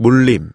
물림.